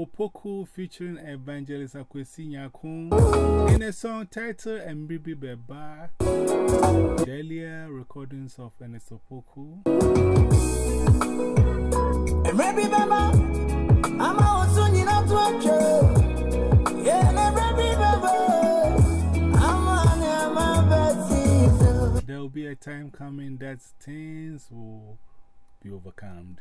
Opoku featuring Evangelist Akwesi Nyakun in a song titled Mbibi Beba. Delia recordings of Ernest Opoku. Mbibi Beba, I'm also in a twitcher. Yeah, Mbibi Beba, your There will be a time coming that things will be overcome.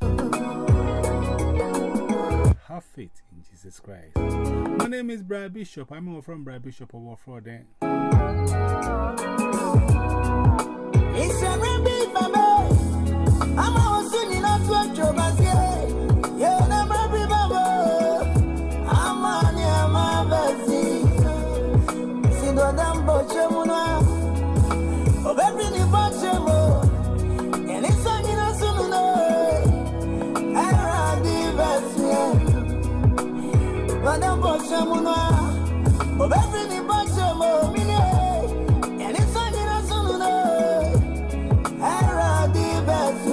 Have faith Jesus Christ. My name is Brad Bishop. I'm from Brad Bishop of Warford. It's I'm Madame Bochamuna. Oh, baby, the Bachemo. And it's a Nina Suno. I the best.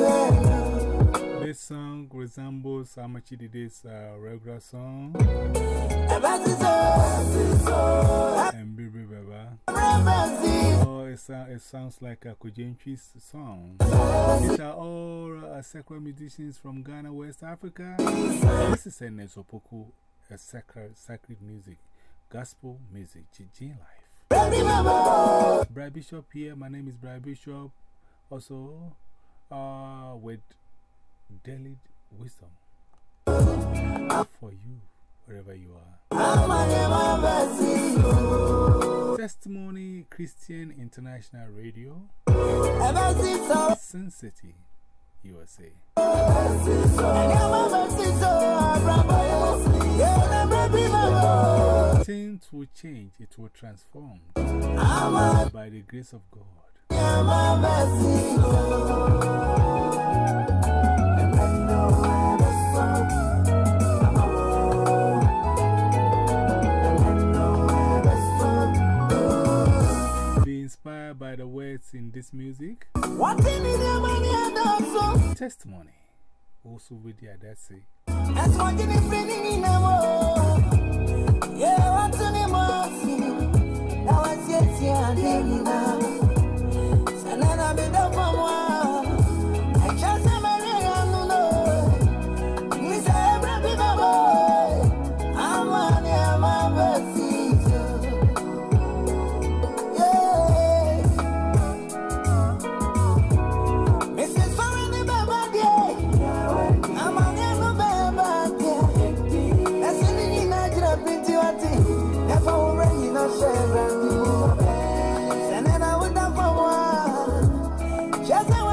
This song resembles Amachidide's uh, regular song. And Bibi Baba. Oh, it, it sounds like a Kujentry's song. These are all uh, sacred musicians from Ghana, West Africa. This is Ernest Opoku, a sacred, sacred music, gospel music, Gigi life. Brad Bishop here. My name is Brad Bishop. Also, uh, with daily wisdom for you, wherever you are. Testimony Christian International Radio, Sin City, USA. Things will change, it will transform by the grace of God. Inspired by the words in this music. Testimony. Also with the Adasi. Yeah, Just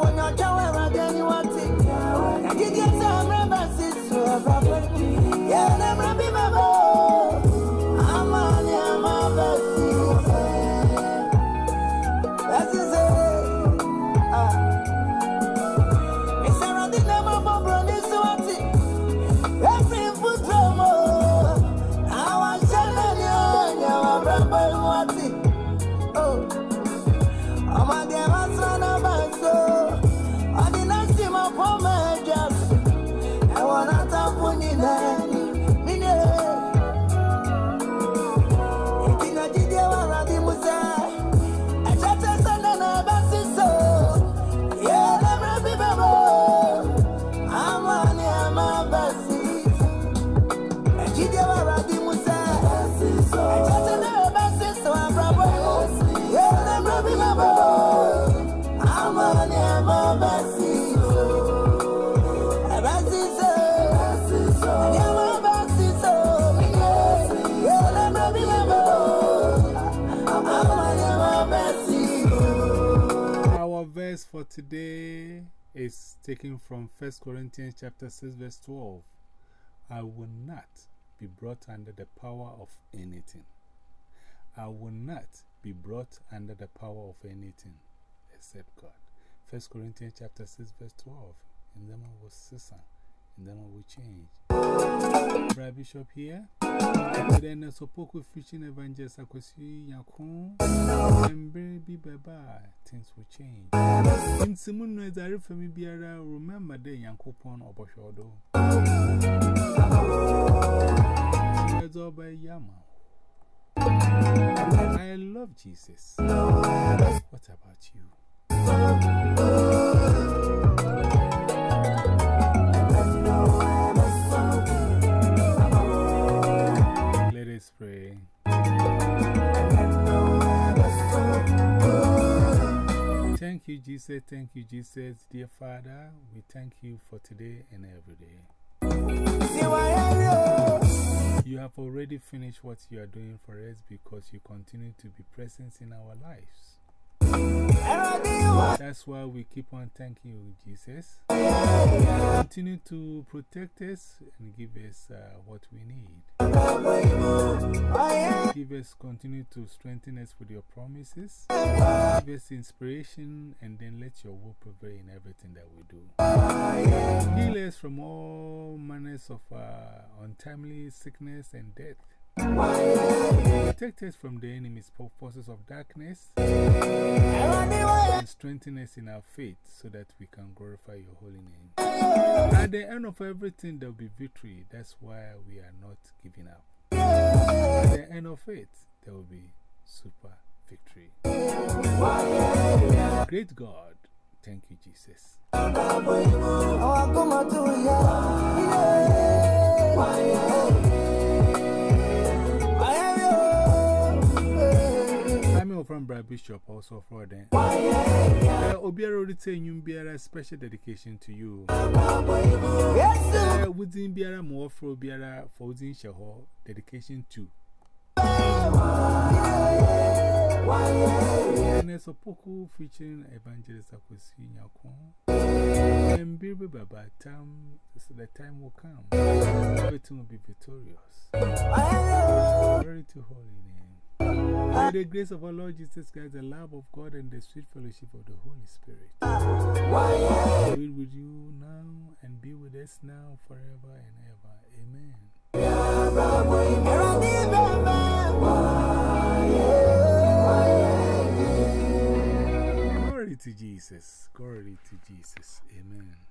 Kwa na chawe wageni wati Nagidia sa mreba sisu Kwa for today is taken from 1 Corinthians chapter 6 verse 12. I will not be brought under the power of anything. I will not be brought under the power of anything except God. 1 Corinthians chapter 6 verse 12. And then I was Sisa. And then I will change. Brad Bishop here. Then a Sopoku fishing evangelist Akwesi Yakun. And baby bye Things will change. In Simon, as I remember the Yankopon or Boshodo. It's all by Yama. I love Jesus. What about you? Pray. Thank you, Jesus. Thank you, Jesus. Dear Father, we thank you for today and every day. You have already finished what you are doing for us because you continue to be present in our lives. That's why we keep on thanking you, Jesus. Continue to protect us and give us uh, what we need. Give us, continue to strengthen us with your promises. Give us inspiration and then let your will prevail in everything that we do. Heal us from all manners of uh, untimely sickness and death. Protect us from the enemy's forces of darkness strengthen us in our faith so that we can glorify your holy name. At the end of everything, there will be victory. That's why we are not giving up. At the end of it, there will be super victory. Great God, thank you, Jesus. I'm from Brad Bishop, also for them. Obiara already saying you Biara special dedication to you. Within Biara more for Biara for within Shaho dedication to. And there's a poku featuring Evangelist Akwesi Nyakon. And Bibi Baba, time, the time will come. Everything will be victorious. Glory to holy name. May the grace of our Lord Jesus Christ, the love of God, and the sweet fellowship of the Holy Spirit be with you now and be with us now forever and ever. Amen. Glory to Jesus. Glory to Jesus. Amen.